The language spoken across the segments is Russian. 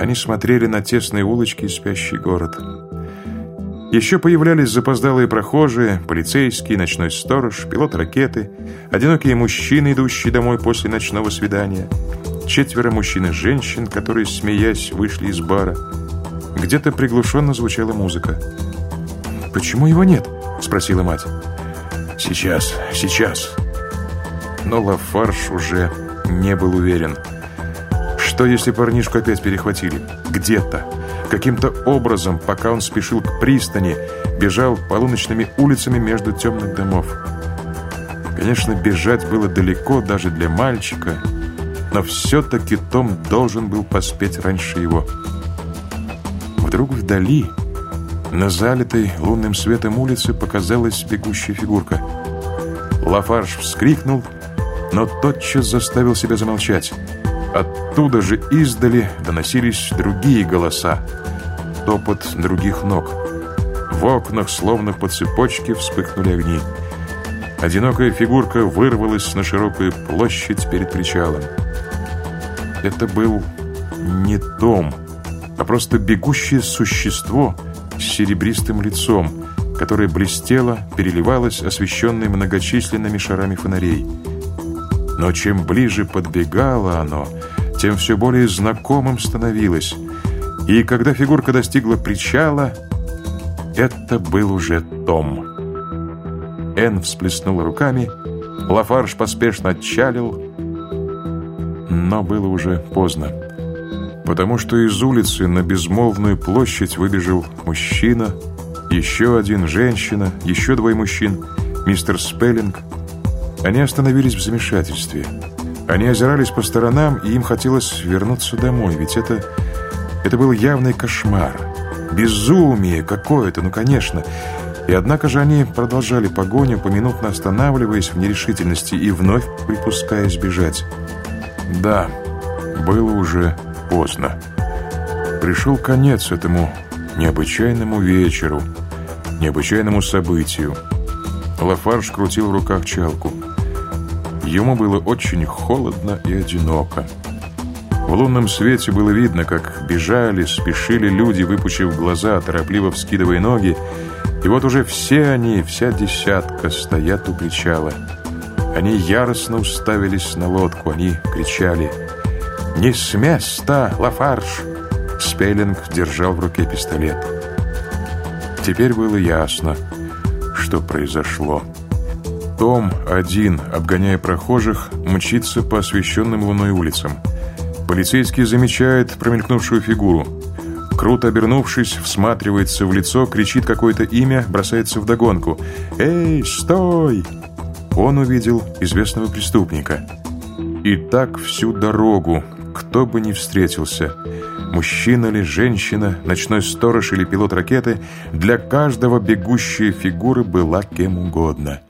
они смотрели на тесные улочки и спящий город. Еще появлялись запоздалые прохожие, полицейские, ночной сторож, пилот ракеты, одинокие мужчины, идущие домой после ночного свидания, четверо мужчин и женщин, которые, смеясь, вышли из бара. Где-то приглушенно звучала музыка. «Почему его нет?» — спросила мать. «Сейчас, сейчас». Но Лафарш уже не был уверен. Что, если парнишку опять перехватили? Где-то. Каким-то образом, пока он спешил к пристани, бежал полуночными улицами между темных домов. Конечно, бежать было далеко даже для мальчика, но все-таки Том должен был поспеть раньше его. Вдруг вдали, на залитой лунным светом улице, показалась бегущая фигурка. Лафарш вскрикнул, но тотчас заставил себя замолчать. Оттуда же издали доносились другие голоса, топот других ног. В окнах, словно по цепочке, вспыхнули огни. Одинокая фигурка вырвалась на широкую площадь перед причалом. Это был не Том, а просто бегущее существо с серебристым лицом, которое блестело, переливалось, освещенное многочисленными шарами фонарей. Но чем ближе подбегало оно, тем все более знакомым становилось. И когда фигурка достигла причала, это был уже Том. Энн всплеснула руками, Лафарж поспешно отчалил, но было уже поздно. Потому что из улицы на безмолвную площадь выбежал мужчина, еще один женщина, еще двое мужчин, мистер Спеллинг. Они остановились в замешательстве – они озирались по сторонам, и им хотелось вернуться домой, ведь это... это был явный кошмар. Безумие какое-то, ну, конечно. И однако же они продолжали погоню, поминутно останавливаясь в нерешительности и вновь припуская сбежать. Да, было уже поздно. Пришел конец этому необычайному вечеру, необычайному событию. Лафарж крутил в руках чалку. Ему было очень холодно и одиноко. В лунном свете было видно, как бежали, спешили люди, выпучив глаза, торопливо вскидывая ноги. И вот уже все они, вся десятка, стоят у причала. Они яростно уставились на лодку, они кричали «Не с места, Лафарш!» Спеллинг держал в руке пистолет. Теперь было ясно, что произошло. Том один, обгоняя прохожих, мчится по освещенным луной улицам. Полицейский замечает промелькнувшую фигуру. Круто обернувшись, всматривается в лицо, кричит какое-то имя, бросается вдогонку. «Эй, стой!» Он увидел известного преступника. И так всю дорогу, кто бы ни встретился, мужчина ли, женщина, ночной сторож или пилот ракеты, для каждого бегущая фигура была кем угодно –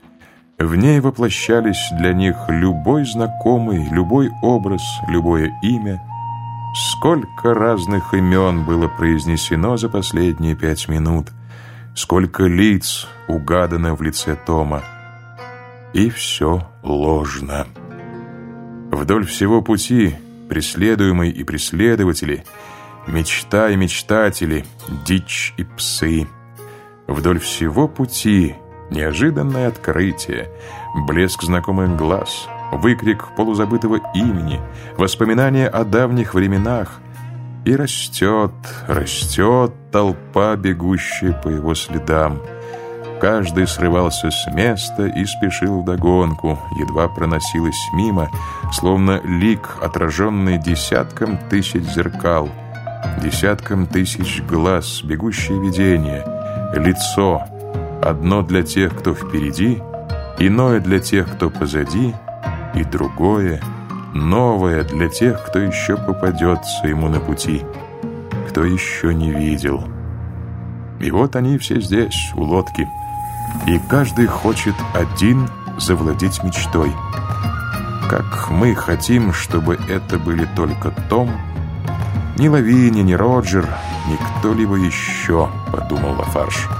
в ней воплощались для них любой знакомый, любой образ, любое имя. Сколько разных имен было произнесено за последние пять минут, сколько лиц угадано в лице Тома. И все ложно. Вдоль всего пути преследуемый и преследователи, мечта и мечтатели, дичь и псы. Вдоль всего пути – Неожиданное открытие, блеск знакомых глаз, выкрик полузабытого имени, воспоминания о давних временах. И растет, растет толпа, бегущая по его следам. Каждый срывался с места и спешил вдогонку, едва проносилась мимо, словно лик, отраженный десятком тысяч зеркал, десятком тысяч глаз, бегущее видение, лицо — Одно для тех, кто впереди, иное для тех, кто позади, и другое, новое для тех, кто еще попадется ему на пути, кто еще не видел. И вот они все здесь, у лодки, и каждый хочет один завладеть мечтой. Как мы хотим, чтобы это были только Том, ни Лавини, ни Роджер, ни кто-либо еще, подумал Лафарш.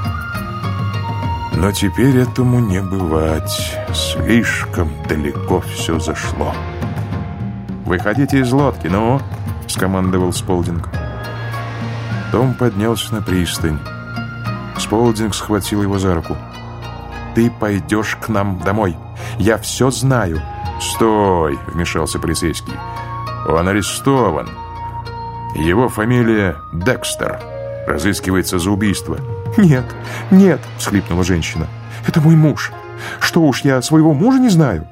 Но теперь этому не бывать. Слишком далеко все зашло. «Выходите из лодки, ну!» — скомандовал Сполдинг. Том поднялся на пристань. Сполдинг схватил его за руку. «Ты пойдешь к нам домой. Я все знаю». «Стой!» — вмешался полицейский. «Он арестован. Его фамилия Декстер. Разыскивается за убийство». «Нет, нет!» — всхлипнула женщина. «Это мой муж. Что уж, я своего мужа не знаю».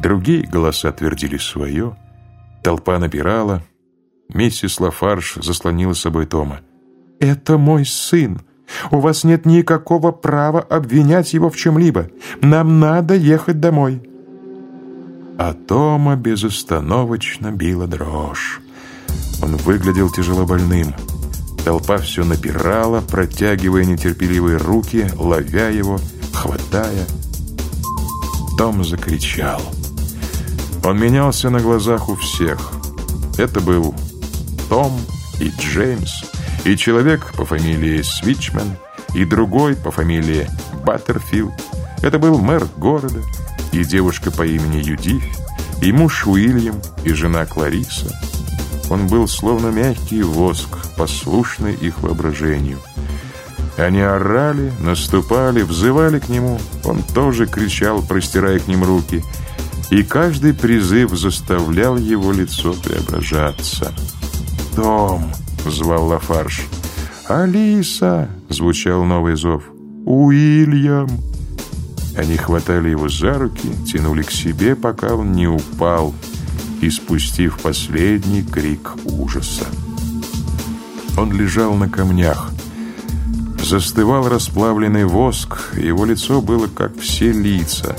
Другие голоса твердили свое. Толпа напирала. Миссис Лафарш заслонила собой Тома. «Это мой сын. У вас нет никакого права обвинять его в чем-либо. Нам надо ехать домой». А Тома безостановочно била дрожь. Он выглядел тяжело больным. Толпа все напирала, протягивая нетерпеливые руки, ловя его, хватая. Том закричал. Он менялся на глазах у всех. Это был Том и Джеймс, и человек по фамилии Свичмен, и другой по фамилии Баттерфилд. Это был мэр города, и девушка по имени Юдифь, и муж Уильям, и жена Клариса. Он был словно мягкий воск, послушный их воображению. Они орали, наступали, взывали к нему. Он тоже кричал, простирая к ним руки. И каждый призыв заставлял его лицо преображаться. «Том!» — звал Лафарш. «Алиса!» — звучал новый зов. «Уильям!» Они хватали его за руки, тянули к себе, пока он не упал, испустив последний крик ужаса. Он лежал на камнях. Застывал расплавленный воск, его лицо было как все лица.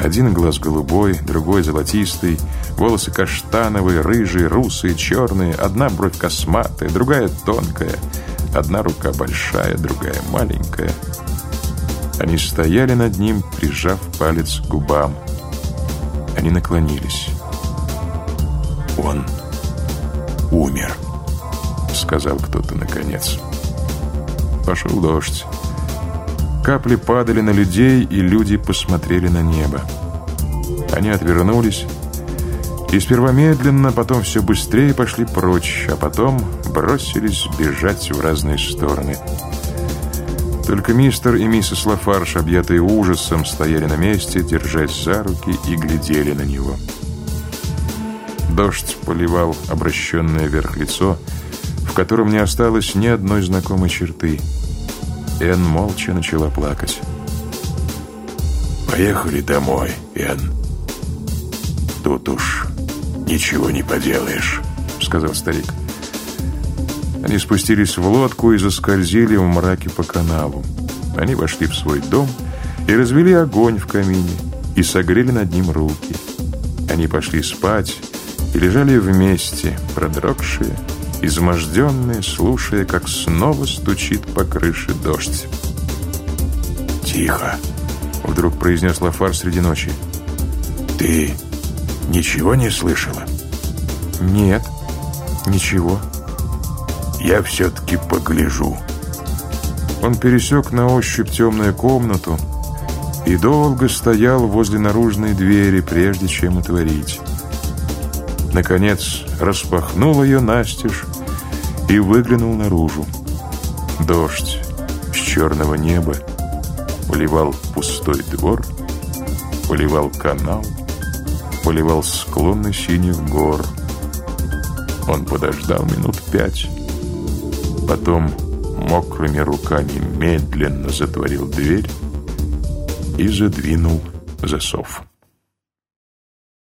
Один глаз голубой, другой золотистый, волосы каштановые, рыжие, русые, черные, одна бровь косматая, другая тонкая, одна рука большая, другая маленькая. Они стояли над ним, прижав палец к губам. Они наклонились. «Он умер», — сказал кто-то наконец. Пошел дождь. Капли падали на людей, и люди посмотрели на небо. Они отвернулись, и сперва медленно, потом все быстрее пошли прочь, а потом бросились бежать в разные стороны. Только мистер и миссис Лафарш, объятые ужасом, стояли на месте, держась за руки и глядели на него. Дождь поливал обращенное вверх лицо, в котором не осталось ни одной знакомой черты. Энн молча начала плакать. «Поехали домой, Энн. Тут уж ничего не поделаешь», — сказал старик. Они спустились в лодку и заскользили в мраке по каналу. Они вошли в свой дом и развели огонь в камине, и согрели над ним руки. Они пошли спать, и лежали вместе, продрогшие, изможденные, слушая, как снова стучит по крыше дождь. «Тихо!» — вдруг произнес Лафар среди ночи. «Ты ничего не слышала?» «Нет, ничего». «Я все-таки погляжу». Он пересек на ощупь темную комнату и долго стоял возле наружной двери, прежде чем отворить наконец распахнул ее настежь и выглянул наружу. Дождь с черного неба поливал пустой двор, поливал канал, поливал склоны синих гор. Он подождал минут пять, потом мокрыми руками медленно затворил дверь и задвинул засов.